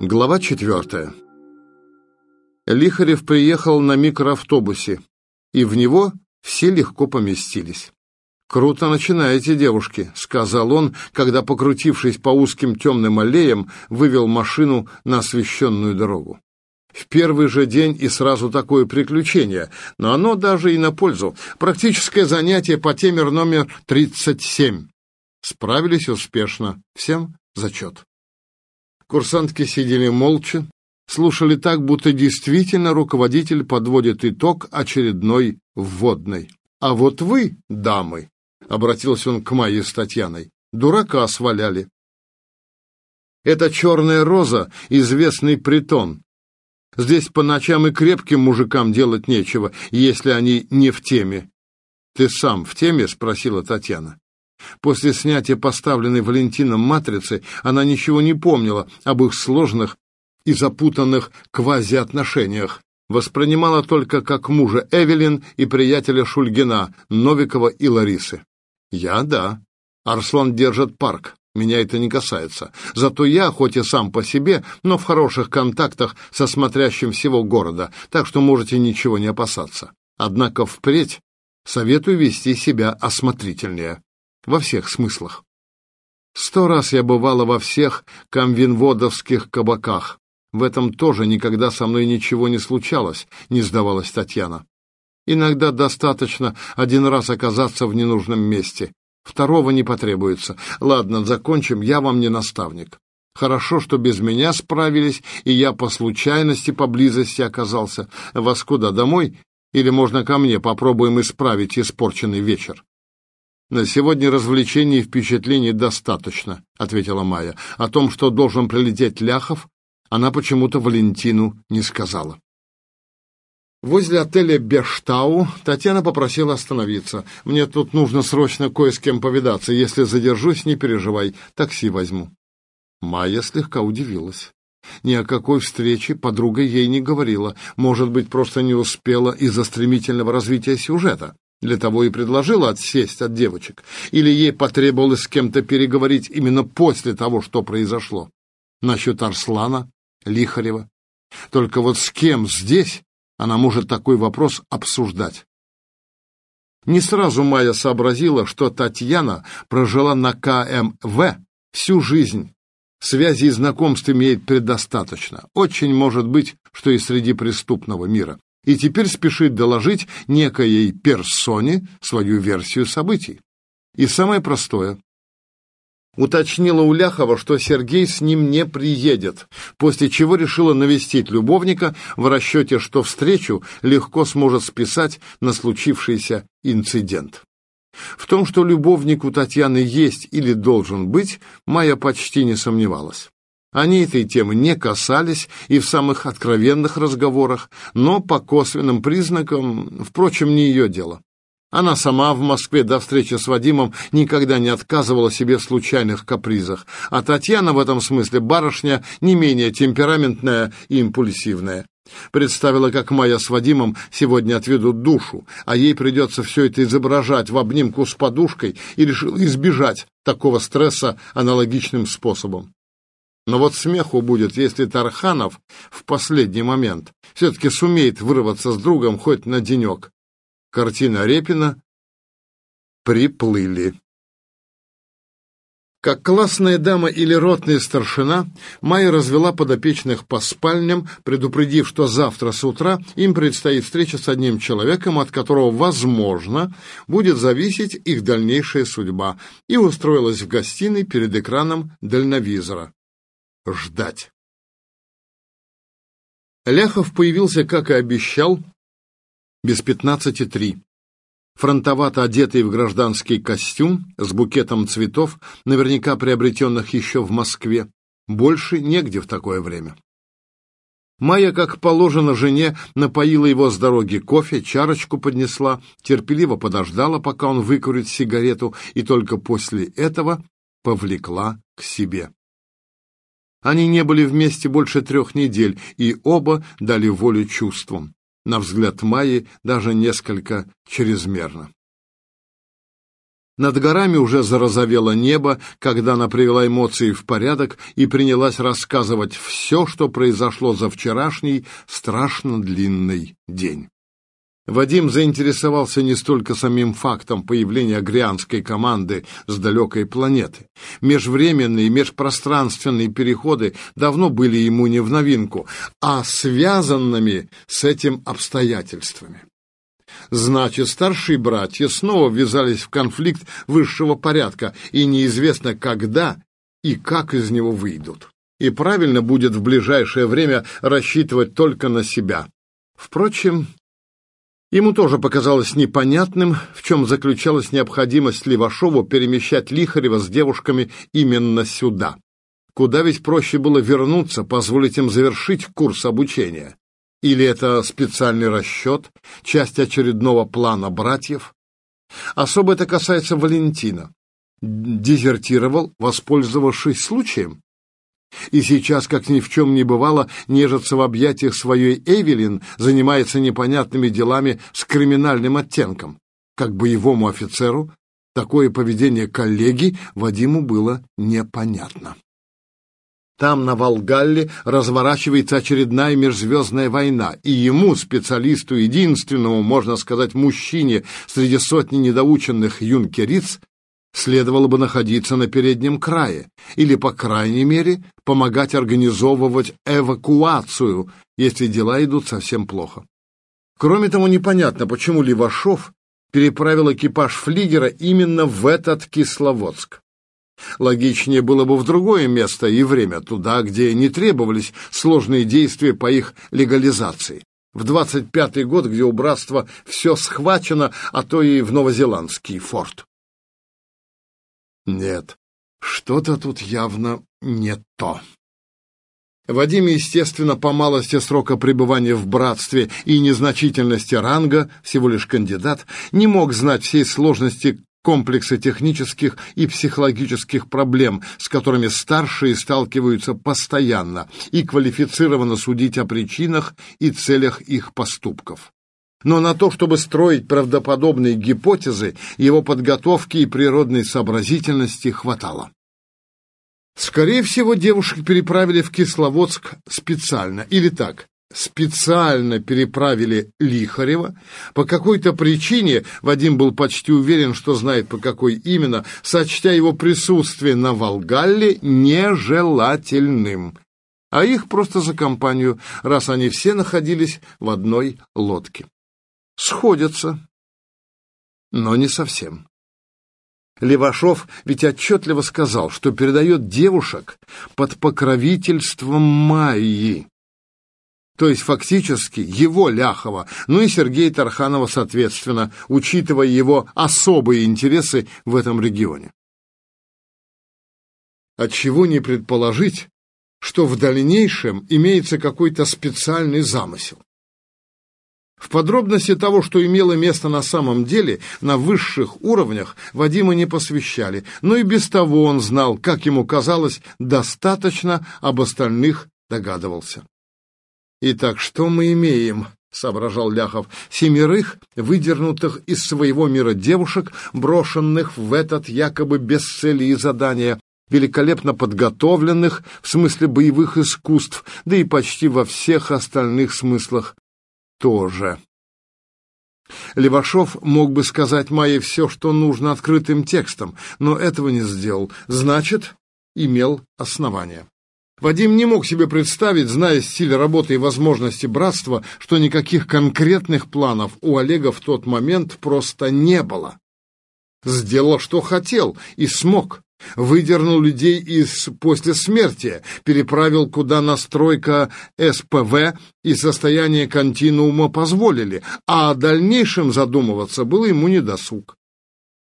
Глава четвертая. Лихарев приехал на микроавтобусе, и в него все легко поместились. «Круто начинаете, девушки», — сказал он, когда, покрутившись по узким темным аллеям, вывел машину на освещенную дорогу. В первый же день и сразу такое приключение, но оно даже и на пользу. Практическое занятие по теме номер 37. Справились успешно. Всем зачет. Курсантки сидели молча, слушали так, будто действительно руководитель подводит итог очередной вводной. «А вот вы, дамы», — обратился он к Майе с Татьяной, — «дурака сваляли». «Это черная роза, известный притон. Здесь по ночам и крепким мужикам делать нечего, если они не в теме». «Ты сам в теме?» — спросила Татьяна. После снятия поставленной Валентином матрицы она ничего не помнила об их сложных и запутанных квазиотношениях, воспринимала только как мужа Эвелин и приятеля Шульгина, Новикова и Ларисы. Я — да. Арслан держит парк. Меня это не касается. Зато я, хоть и сам по себе, но в хороших контактах со смотрящим всего города, так что можете ничего не опасаться. Однако впредь советую вести себя осмотрительнее. Во всех смыслах. Сто раз я бывала во всех камвинводовских кабаках. В этом тоже никогда со мной ничего не случалось, не сдавалась Татьяна. Иногда достаточно один раз оказаться в ненужном месте. Второго не потребуется. Ладно, закончим, я вам не наставник. Хорошо, что без меня справились, и я по случайности поблизости оказался. Вас куда, домой? Или можно ко мне, попробуем исправить испорченный вечер? «На сегодня развлечений и впечатлений достаточно», — ответила Майя. «О том, что должен прилететь Ляхов, она почему-то Валентину не сказала». Возле отеля Бештау Татьяна попросила остановиться. «Мне тут нужно срочно кое с кем повидаться. Если задержусь, не переживай, такси возьму». Майя слегка удивилась. Ни о какой встрече подруга ей не говорила. Может быть, просто не успела из-за стремительного развития сюжета. Для того и предложила отсесть от девочек. Или ей потребовалось с кем-то переговорить именно после того, что произошло. Насчет Арслана, Лихарева. Только вот с кем здесь она может такой вопрос обсуждать? Не сразу Майя сообразила, что Татьяна прожила на КМВ всю жизнь. Связи и знакомств имеет предостаточно. Очень может быть, что и среди преступного мира и теперь спешит доложить некоей персоне свою версию событий. И самое простое. Уточнила у Ляхова, что Сергей с ним не приедет, после чего решила навестить любовника в расчете, что встречу легко сможет списать на случившийся инцидент. В том, что любовник у Татьяны есть или должен быть, Майя почти не сомневалась. Они этой темы не касались и в самых откровенных разговорах, но по косвенным признакам, впрочем, не ее дело. Она сама в Москве до встречи с Вадимом никогда не отказывала себе в случайных капризах, а Татьяна в этом смысле барышня не менее темпераментная и импульсивная. Представила, как Майя с Вадимом сегодня отведут душу, а ей придется все это изображать в обнимку с подушкой и решила избежать такого стресса аналогичным способом. Но вот смеху будет, если Тарханов в последний момент все-таки сумеет вырваться с другом хоть на денек. Картина Репина «Приплыли». Как классная дама или ротная старшина, Майя развела подопечных по спальням, предупредив, что завтра с утра им предстоит встреча с одним человеком, от которого, возможно, будет зависеть их дальнейшая судьба, и устроилась в гостиной перед экраном дальновизора ждать. Ляхов появился, как и обещал, без пятнадцати три. Фронтовато одетый в гражданский костюм с букетом цветов, наверняка приобретенных еще в Москве, больше негде в такое время. Майя, как положено жене, напоила его с дороги кофе, чарочку поднесла, терпеливо подождала, пока он выкурит сигарету, и только после этого повлекла к себе. Они не были вместе больше трех недель, и оба дали волю чувствам. На взгляд Майи, даже несколько чрезмерно. Над горами уже зарозовело небо, когда она привела эмоции в порядок и принялась рассказывать все, что произошло за вчерашний страшно длинный день. Вадим заинтересовался не столько самим фактом появления грианской команды с далекой планеты. Межвременные и межпространственные переходы давно были ему не в новинку, а связанными с этим обстоятельствами. Значит, старшие братья снова ввязались в конфликт высшего порядка, и неизвестно, когда и как из него выйдут. И правильно будет в ближайшее время рассчитывать только на себя. Впрочем, ему тоже показалось непонятным, в чем заключалась необходимость Левашову перемещать Лихарева с девушками именно сюда. Куда ведь проще было вернуться, позволить им завершить курс обучения. Или это специальный расчет, часть очередного плана братьев? Особо это касается Валентина. Дезертировал, воспользовавшись случаем? И сейчас, как ни в чем не бывало, нежится в объятиях своей Эвелин, занимается непонятными делами с криминальным оттенком. Как боевому офицеру такое поведение коллеги Вадиму было непонятно. Там, на Волгалле, разворачивается очередная межзвездная война, и ему, специалисту единственному, можно сказать, мужчине среди сотни недоученных юнкериц, следовало бы находиться на переднем крае, или, по крайней мере, помогать организовывать эвакуацию, если дела идут совсем плохо. Кроме того, непонятно, почему Левашов переправил экипаж флигера именно в этот Кисловодск. Логичнее было бы в другое место и время, туда, где не требовались сложные действия по их легализации. В 25-й год, где у братства все схвачено, а то и в новозеландский форт. Нет, что-то тут явно не то. Вадим, естественно, по малости срока пребывания в братстве и незначительности ранга, всего лишь кандидат, не мог знать всей сложности комплексы технических и психологических проблем, с которыми старшие сталкиваются постоянно, и квалифицированно судить о причинах и целях их поступков. Но на то, чтобы строить правдоподобные гипотезы, его подготовки и природной сообразительности хватало. Скорее всего, девушек переправили в Кисловодск специально, или так, специально переправили Лихарева. По какой-то причине, Вадим был почти уверен, что знает по какой именно, сочтя его присутствие на Волгалле нежелательным. А их просто за компанию, раз они все находились в одной лодке. Сходятся, но не совсем. Левашов ведь отчетливо сказал, что передает девушек под покровительством Майи то есть фактически его Ляхова, ну и Сергея Тарханова соответственно, учитывая его особые интересы в этом регионе. Отчего не предположить, что в дальнейшем имеется какой-то специальный замысел? В подробности того, что имело место на самом деле, на высших уровнях Вадима не посвящали, но и без того он знал, как ему казалось, достаточно об остальных догадывался. «Итак, что мы имеем?» — соображал Ляхов. «Семерых, выдернутых из своего мира девушек, брошенных в этот якобы без цели и задания, великолепно подготовленных в смысле боевых искусств, да и почти во всех остальных смыслах тоже». Левашов мог бы сказать Майе все, что нужно открытым текстом, но этого не сделал. Значит, имел основание. Вадим не мог себе представить, зная стиль работы и возможности братства, что никаких конкретных планов у Олега в тот момент просто не было. Сделал, что хотел, и смог. Выдернул людей из после смерти, переправил куда настройка СПВ и состояние континуума позволили, а о дальнейшем задумываться было ему недосуг.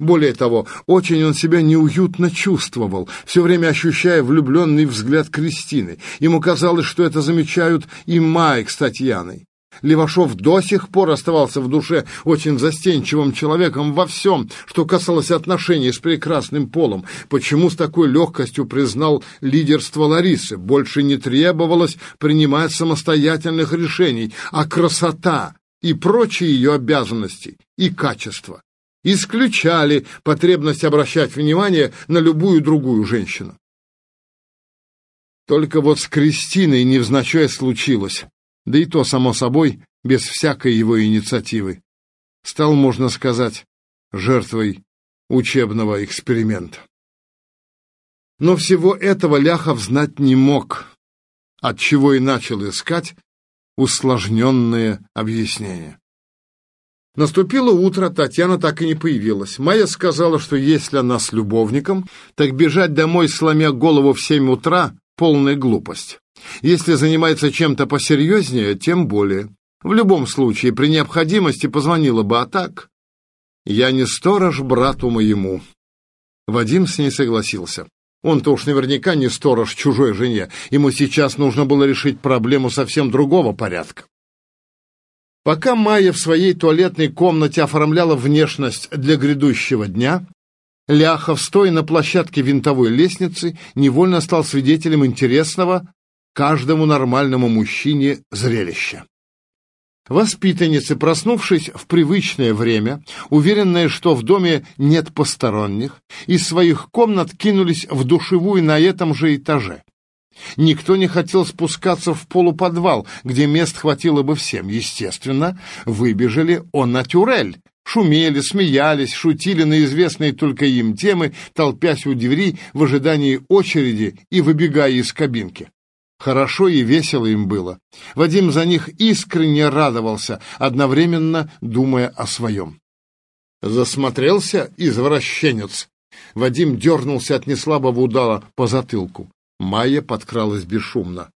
Более того, очень он себя неуютно чувствовал, все время ощущая влюбленный взгляд Кристины. Ему казалось, что это замечают и Майк с Татьяной. Левашов до сих пор оставался в душе очень застенчивым человеком во всем, что касалось отношений с прекрасным полом. Почему с такой легкостью признал лидерство Ларисы? Больше не требовалось принимать самостоятельных решений, а красота и прочие ее обязанности и качества. Исключали потребность обращать внимание на любую другую женщину. Только вот с Кристиной невзначай случилось, да и то, само собой, без всякой его инициативы. Стал, можно сказать, жертвой учебного эксперимента. Но всего этого Ляхов знать не мог, отчего и начал искать усложненные объяснения. Наступило утро, Татьяна так и не появилась. Майя сказала, что если она с любовником, так бежать домой, сломя голову в семь утра, полная глупость. Если занимается чем-то посерьезнее, тем более. В любом случае, при необходимости позвонила бы, а так... Я не сторож брату моему. Вадим с ней согласился. Он-то уж наверняка не сторож чужой жене. Ему сейчас нужно было решить проблему совсем другого порядка. Пока Майя в своей туалетной комнате оформляла внешность для грядущего дня, Ляхов, стоя на площадке винтовой лестницы, невольно стал свидетелем интересного каждому нормальному мужчине зрелища. Воспитанницы, проснувшись в привычное время, уверенные, что в доме нет посторонних, из своих комнат кинулись в душевую на этом же этаже. Никто не хотел спускаться в полуподвал, где мест хватило бы всем. Естественно, выбежали он на тюрель, шумели, смеялись, шутили на известные только им темы, толпясь у двери в ожидании очереди и выбегая из кабинки. Хорошо и весело им было. Вадим за них искренне радовался, одновременно думая о своем. Засмотрелся извращенец. Вадим дернулся от неслабого удара по затылку. Майя подкралась бесшумно.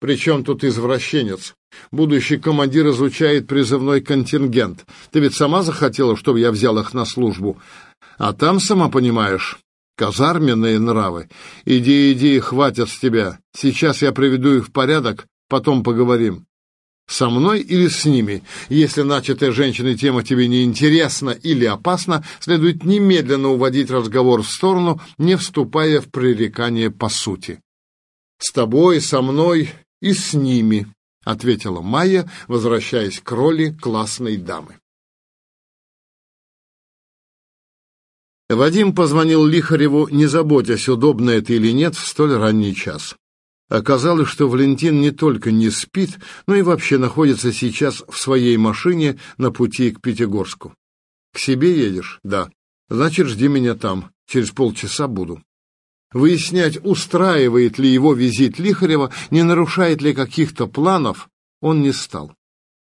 «При чем тут извращенец? Будущий командир изучает призывной контингент. Ты ведь сама захотела, чтобы я взял их на службу. А там, сама понимаешь, казарменные нравы. Иди, иди, хватит с тебя. Сейчас я приведу их в порядок, потом поговорим. Со мной или с ними? Если начатая женщиной тема тебе не интересна или опасна, следует немедленно уводить разговор в сторону, не вступая в пререкание по сути. С тобой, со мной и с ними, ответила Майя, возвращаясь к роли классной дамы. Вадим позвонил Лихареву, не заботясь, удобно это или нет, в столь ранний час. Оказалось, что Валентин не только не спит, но и вообще находится сейчас в своей машине на пути к Пятигорску. «К себе едешь?» «Да». «Значит, жди меня там. Через полчаса буду». Выяснять, устраивает ли его визит Лихарева, не нарушает ли каких-то планов, он не стал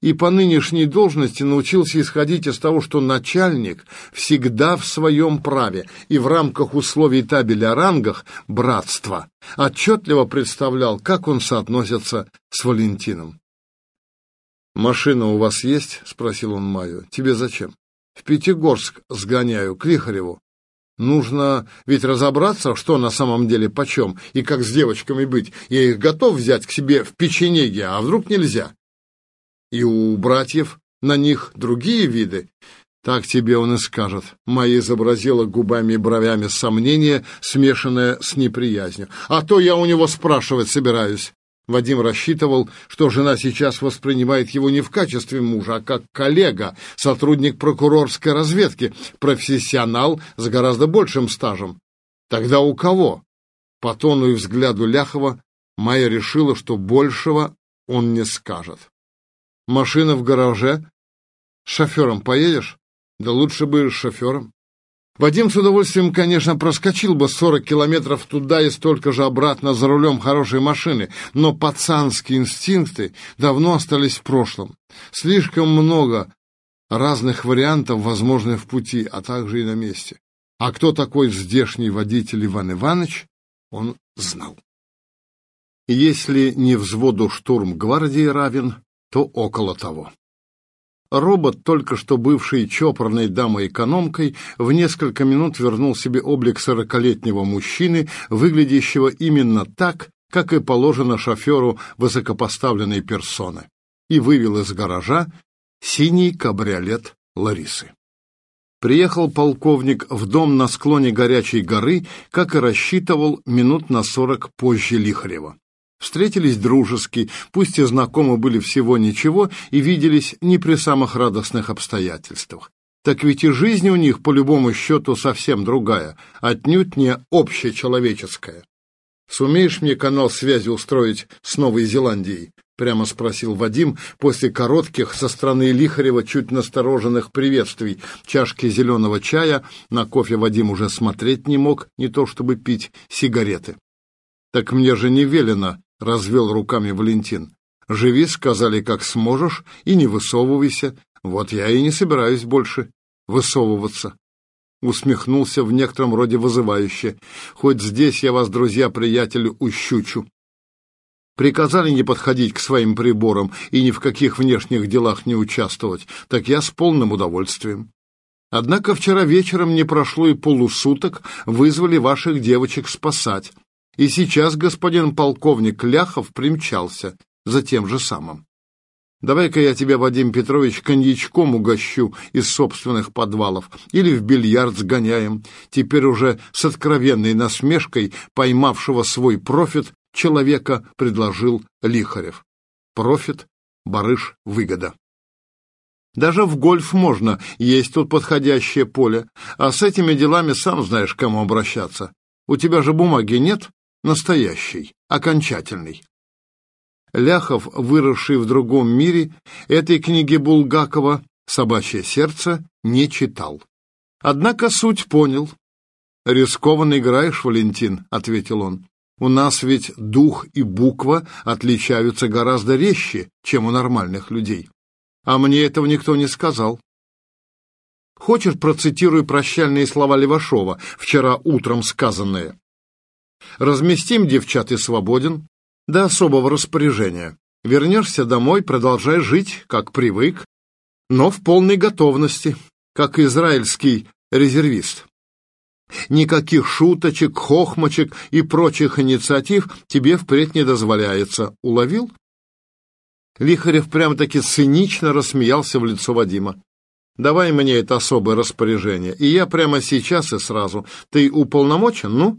и по нынешней должности научился исходить из того, что начальник всегда в своем праве и в рамках условий табеля о рангах братства отчетливо представлял, как он соотносится с Валентином. «Машина у вас есть?» — спросил он Майю. «Тебе зачем?» «В Пятигорск сгоняю, к Лихареву. Нужно ведь разобраться, что на самом деле почем, и как с девочками быть. Я их готов взять к себе в печенеге, а вдруг нельзя?» И у братьев на них другие виды. Так тебе он и скажет. Майя изобразила губами и бровями сомнение, смешанное с неприязнью. А то я у него спрашивать собираюсь. Вадим рассчитывал, что жена сейчас воспринимает его не в качестве мужа, а как коллега, сотрудник прокурорской разведки, профессионал с гораздо большим стажем. Тогда у кого? По тону и взгляду Ляхова Майя решила, что большего он не скажет. Машина в гараже. С шофером поедешь? Да лучше бы с шофером. Вадим с удовольствием, конечно, проскочил бы 40 километров туда и столько же обратно за рулем хорошей машины, но пацанские инстинкты давно остались в прошлом. Слишком много разных вариантов, возможных в пути, а также и на месте. А кто такой здешний водитель Иван Иванович, он знал. Если не взводу штурм гвардии равен, то около того. Робот, только что бывший чопорной дамой-экономкой, в несколько минут вернул себе облик сорокалетнего мужчины, выглядящего именно так, как и положено шоферу высокопоставленной персоны, и вывел из гаража синий кабриолет Ларисы. Приехал полковник в дом на склоне горячей горы, как и рассчитывал, минут на сорок позже Лихарева. Встретились дружески, пусть и знакомы были всего ничего и виделись не при самых радостных обстоятельствах. Так ведь и жизнь у них, по любому счету, совсем другая, отнюдь не общечеловеческая. «Сумеешь мне канал связи устроить с Новой Зеландией?» — прямо спросил Вадим после коротких со стороны Лихарева чуть настороженных приветствий. Чашки зеленого чая, на кофе Вадим уже смотреть не мог, не то чтобы пить сигареты. «Так мне же не велено», — развел руками Валентин. «Живи, сказали, как сможешь, и не высовывайся. Вот я и не собираюсь больше высовываться». Усмехнулся в некотором роде вызывающе. «Хоть здесь я вас, друзья-приятели, ущучу». Приказали не подходить к своим приборам и ни в каких внешних делах не участвовать, так я с полным удовольствием. Однако вчера вечером не прошло и полусуток, вызвали ваших девочек спасать. И сейчас господин полковник Ляхов примчался за тем же самым. Давай-ка я тебя, Вадим Петрович, коньячком угощу из собственных подвалов или в бильярд сгоняем. Теперь уже с откровенной насмешкой поймавшего свой профит человека предложил Лихарев. Профит, барыш, выгода. Даже в гольф можно, есть тут подходящее поле. А с этими делами сам знаешь, к кому обращаться. У тебя же бумаги нет? Настоящий, окончательный. Ляхов, выросший в другом мире, этой книги Булгакова «Собачье сердце» не читал. Однако суть понял. «Рискованно играешь, Валентин», — ответил он. «У нас ведь дух и буква отличаются гораздо резче, чем у нормальных людей. А мне этого никто не сказал». Хочешь, процитирую прощальные слова Левашова, вчера утром сказанные? Разместим девчат и свободен, до особого распоряжения. Вернешься домой, продолжай жить, как привык, но в полной готовности, как израильский резервист. Никаких шуточек, хохмочек и прочих инициатив тебе впредь не дозволяется. Уловил? Лихарев прямо-таки цинично рассмеялся в лицо Вадима. «Давай мне это особое распоряжение, и я прямо сейчас и сразу. Ты уполномочен, ну?»